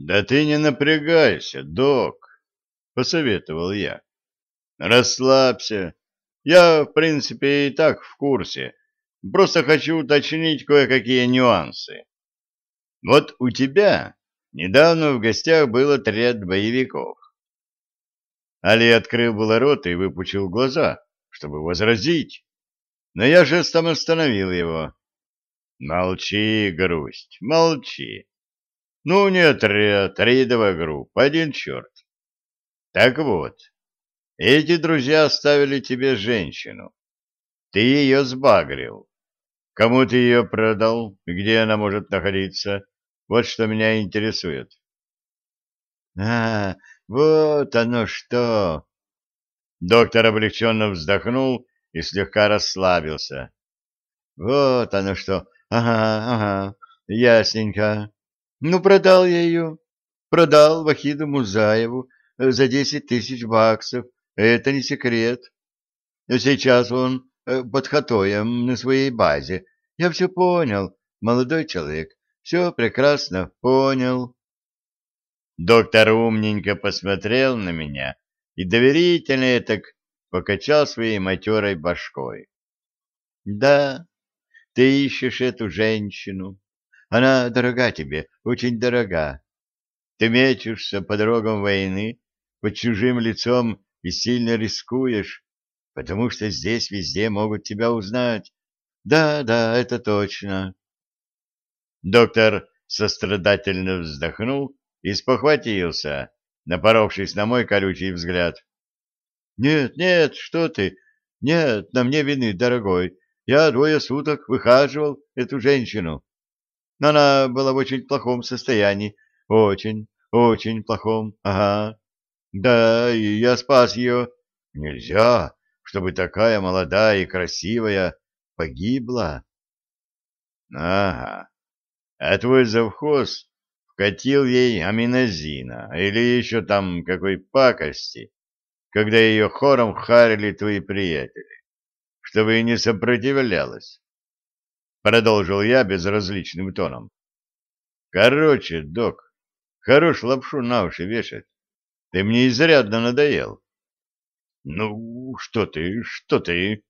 Да ты не напрягайся, док, посоветовал я. Расслабься. Я, в принципе, и так в курсе. Просто хочу уточнить кое-какие нюансы. Вот у тебя недавно в гостях был отряд боевиков. Али открыл было рот и выпучил глаза, чтобы возразить. Но я жестом остановил его. Молчи, грусть, молчи. Ну, не отряд, рейдовая группа, один черт. Так вот, эти друзья оставили тебе женщину. Ты ее сбагрил. Кому ты ее продал? Где она может находиться? Вот что меня интересует. А, вот оно что! Доктор облегченно вздохнул и слегка расслабился. Вот оно что! Ага, ага, ясненько. Ну, продал я ее. Продал Вахиду Музаеву за десять тысяч баксов. Это не секрет. Сейчас он э, под Хатоем на своей базе. Я все понял, молодой человек. Все прекрасно понял. Доктор умненько посмотрел на меня и доверительно так покачал своей матерой башкой. — Да, ты ищешь эту женщину. Она дорога тебе, очень дорога. Ты мечешься по дорогам войны, под чужим лицом и сильно рискуешь, потому что здесь везде могут тебя узнать. Да, да, это точно. Доктор сострадательно вздохнул и спохватился, напоровшись на мой колючий взгляд. «Нет, нет, что ты! Нет, на мне вины, дорогой. Я двое суток выхаживал эту женщину. Но она была в очень плохом состоянии. Очень, очень плохом. Ага. Да, и я спас ее. Нельзя, чтобы такая молодая и красивая погибла. Ага. А твой завхоз вкатил ей аминозина или еще там какой пакости, когда ее хором харили твои приятели, чтобы и не сопротивлялась. Продолжил я безразличным тоном. Короче, док, хорош лапшу на уши вешать. Ты мне изрядно надоел. Ну, что ты, что ты?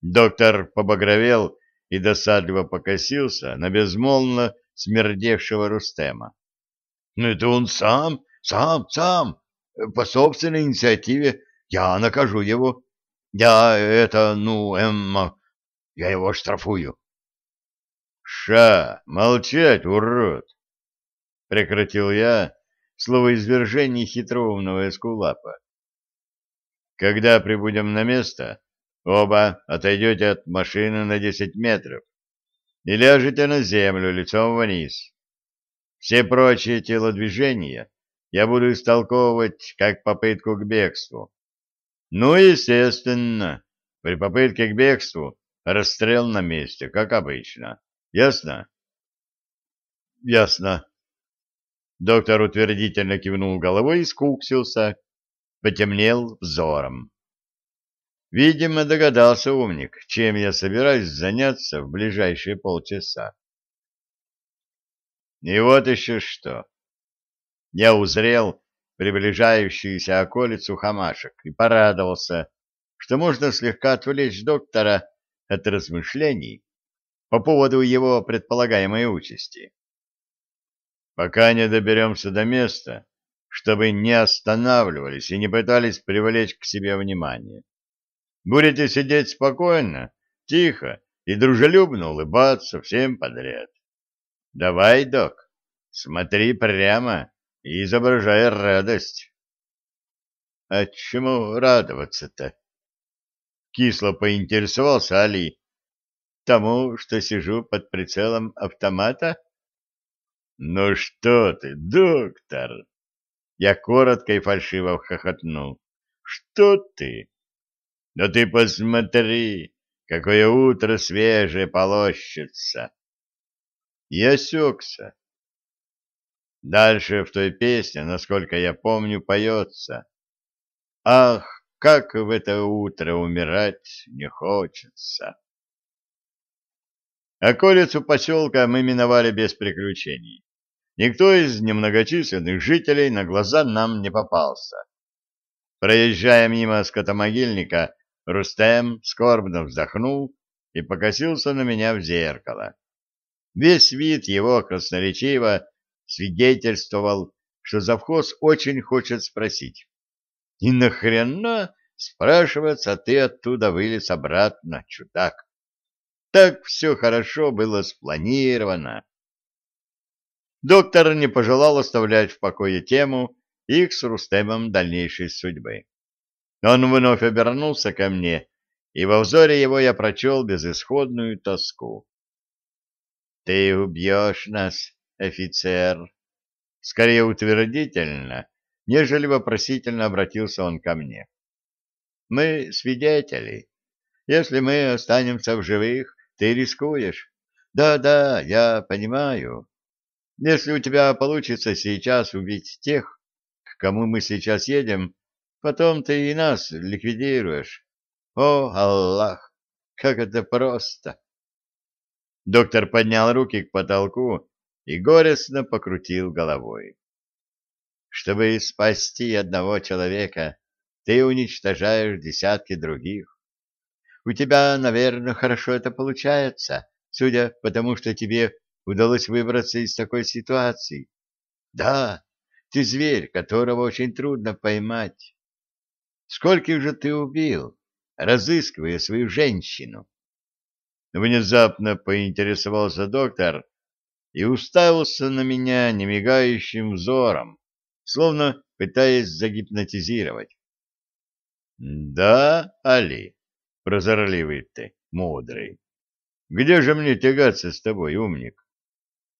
Доктор побагровел и досадливо покосился на безмолвно смердевшего Рустема. Ну, это он сам, сам, сам, по собственной инициативе. Я накажу его. Я это, ну, Эмма, я его штрафую. Ша, молчать, урод! Прекратил я слово извержение хитроумного эскулапа. Когда прибудем на место, оба отойдете от машины на десять метров и ляжете на землю лицом вниз. Все прочие телодвижения я буду истолковывать как попытку к бегству. Ну, естественно, при попытке к бегству расстрел на месте, как обычно. Ясно? Ясно. Доктор утвердительно кивнул головой и скуксился, потемнел взором. Видимо, догадался умник, чем я собираюсь заняться в ближайшие полчаса. И вот еще что. Я узрел приближающуюся околицу хамашек и порадовался, что можно слегка отвлечь доктора от размышлений по поводу его предполагаемой участи. Пока не доберемся до места, чтобы не останавливались и не пытались привлечь к себе внимание. Будете сидеть спокойно, тихо и дружелюбно улыбаться всем подряд. Давай, док, смотри прямо и изображай радость. А чему радоваться-то? Кисло поинтересовался Али. Тому, что сижу под прицелом автомата? Ну что ты, доктор? Я коротко и фальшиво хохотнул. Что ты? Да ты посмотри, какое утро свежее полощется. И осекся. Дальше в той песне, насколько я помню, поется. Ах, как в это утро умирать не хочется. Околицу поселка мы миновали без приключений. никто из немногочисленных жителей на глаза нам не попался. Проезжая мимо скотомогильника, Рустем скорбно вздохнул и покосился на меня в зеркало. Весь вид его красноречиво свидетельствовал, что завхоз очень хочет спросить. И нахрена, спрашивается, ты оттуда вылез обратно, чудак? Так все хорошо было спланировано. Доктор не пожелал оставлять в покое тему их с Рустемом дальнейшей судьбы. Он вновь обернулся ко мне, и во взоре его я прочел безысходную тоску. — Ты убьешь нас, офицер? Скорее утвердительно, нежели вопросительно обратился он ко мне. — Мы свидетели. Если мы останемся в живых, ты рискуешь. Да-да, я понимаю. Если у тебя получится сейчас убить тех, к кому мы сейчас едем, потом ты и нас ликвидируешь. О, Аллах, как это просто! Доктор поднял руки к потолку и горестно покрутил головой. Чтобы спасти одного человека, ты уничтожаешь десятки других. У тебя, наверное, хорошо это получается, судя по тому, что тебе удалось выбраться из такой ситуации. Да, ты зверь, которого очень трудно поймать. Скольких же ты убил, разыскивая свою женщину? Внезапно поинтересовался доктор и уставился на меня немигающим взором, словно пытаясь загипнотизировать. — Да, Али, прозорливый ты, мудрый, где же мне тягаться с тобой, умник?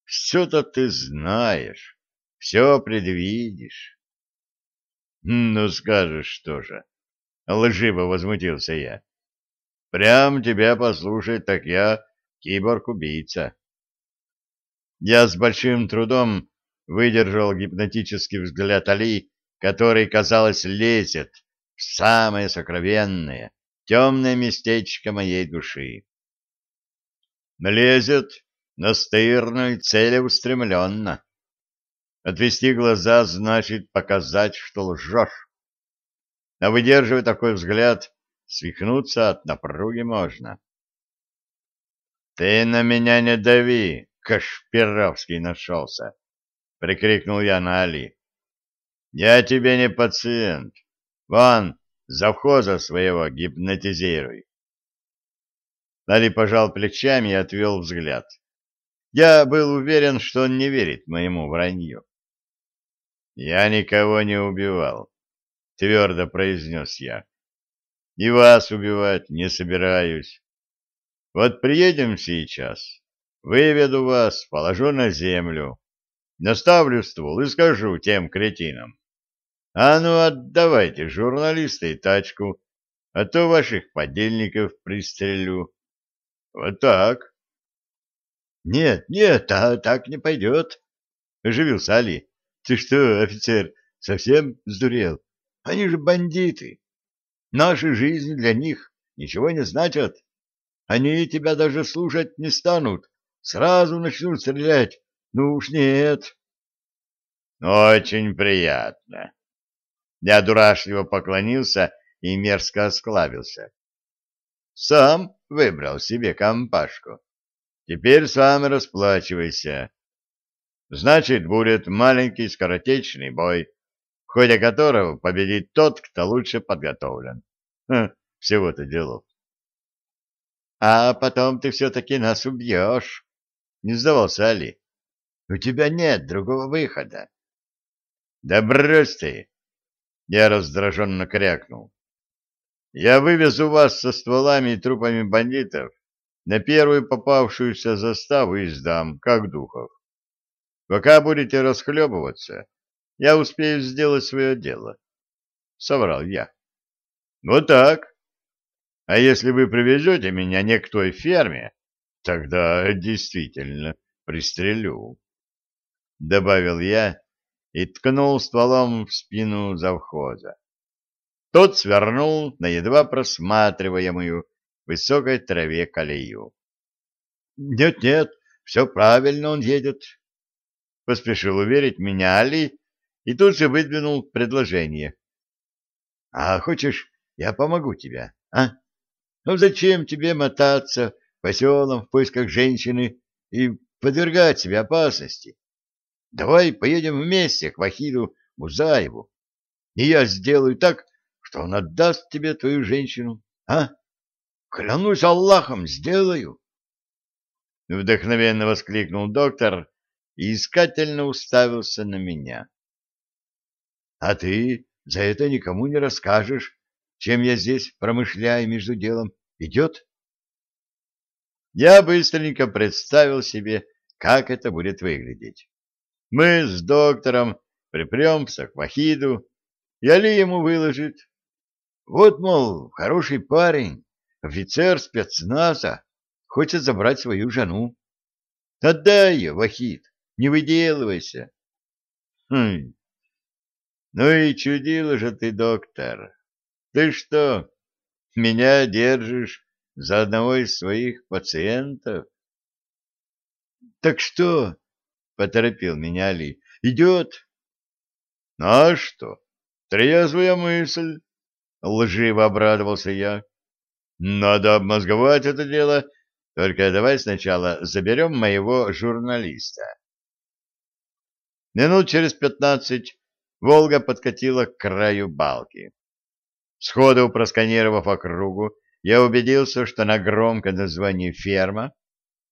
Все-то ты знаешь, все предвидишь. Ну, скажешь, что же, лживо возмутился я. Прям тебя послушать, так я киборг-убийца. Я с большим трудом выдержал гипнотический взгляд Али, который, казалось, лезет в самое сокровенное, темное местечко моей души. Лезет настырно и целеустремленно. Отвести глаза значит показать, что лжешь. А выдерживая такой взгляд, свихнуться от напруги можно. — Ты на меня не дави, Кашпировский нашелся! — прикрикнул я на Али. — Я тебе не пациент. Вон, завхоза своего гипнотизируй. Али пожал плечами и отвел взгляд. Я был уверен, что он не верит моему вранью. «Я никого не убивал», — твердо произнес я. «И вас убивать не собираюсь. Вот приедем сейчас, выведу вас, положу на землю, наставлю ствол и скажу тем кретинам. А ну отдавайте журналисты и тачку, а то ваших подельников пристрелю. Вот так». Нет, нет, а так не пойдет, — оживился Али. Ты что, офицер, совсем сдурел? Они же бандиты. Наши жизни для них ничего не значат. Они тебя даже слушать не станут. Сразу начнут стрелять. Ну уж нет. Очень приятно. Я дурашливо поклонился и мерзко осклавился. Сам выбрал себе компашку. Теперь сам расплачивайся. Значит, будет маленький скоротечный бой, в ходе которого победит тот, кто лучше подготовлен. Всего-то делов. — А потом ты все-таки нас убьешь, — не сдавался Али. — У тебя нет другого выхода. — Да брось ты! — я раздраженно крякнул. — Я вывезу вас со стволами и трупами бандитов на первую попавшуюся заставу и сдам, как духов. Пока будете расхлебываться, я успею сделать свое дело. Соврал я. Вот так. А если вы привезете меня не к той ферме, тогда действительно пристрелю. Добавил я и ткнул стволом в спину завхоза. Тот свернул на едва просматриваемую высокой траве колею. «Нет-нет, все правильно он едет». поспешил уверить меня Али и тут же выдвинул предложение. — А хочешь, я помогу тебе, а? Ну зачем тебе мотаться по селам в поисках женщины и подвергать себя опасности? Давай поедем вместе к Вахиду Музаеву, и я сделаю так, что он отдаст тебе твою женщину, а? Клянусь Аллахом, сделаю. Вдохновенно воскликнул доктор и искательно уставился на меня. — А ты за это никому не расскажешь, чем я здесь промышляю между делом. Идет? Я быстренько представил себе, как это будет выглядеть. Мы с доктором припремся к Вахиду, и Али ему выложит. Вот, мол, хороший парень, офицер спецназа, хочет забрать свою жену. Отдай ее, Вахид, не выделывайся. Хм. Ну и чудила же ты, доктор. Ты что, меня держишь за одного из своих пациентов? Так что? Поторопил меня Али. Идет? Ну, а что? Трезвая мысль. Лживо обрадовался я. Надо обмозговать это дело, только давай сначала заберем моего журналиста. Минут через пятнадцать Волга подкатила к краю балки. Сходу просканировав округу, я убедился, что на громкое название «ферма»,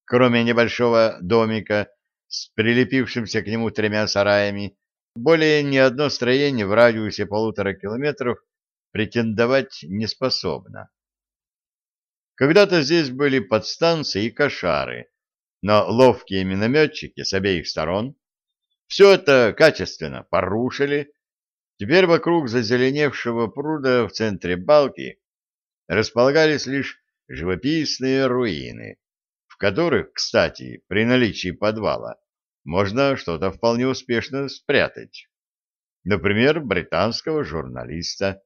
кроме небольшого домика с прилепившимся к нему тремя сараями, более ни одно строение в радиусе полутора километров претендовать не способно. Когда-то здесь были подстанции и кошары, но ловкие минометчики с обеих сторон все это качественно порушили Теперь вокруг зазеленевшего пруда в центре балки располагались лишь живописные руины, в которых, кстати, при наличии подвала можно что-то вполне успешно спрятать. Например, британского журналиста.